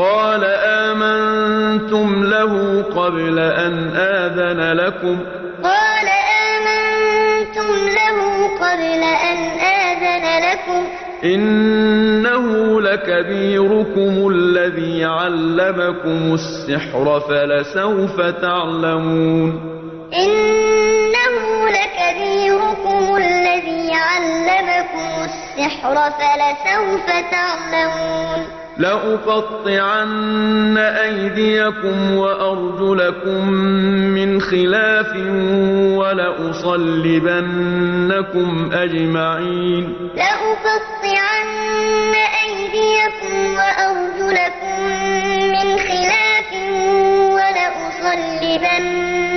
قال آمنتم له قبل أن آذن لكم. قال آمنتم له قبل أن آذن لكم. إنه لكبيركم الذي علمكم السحر فلسوف تعلمون. إنه لكبيركم الذي علمكم السحر فلسوف تعلمون. لأقطعن أيديكم وأرجلكم من خلاف ولأصلبنكم أجمعين. لأقطعن أيديكم وأرجلكم من خلاف ولأصلبنكم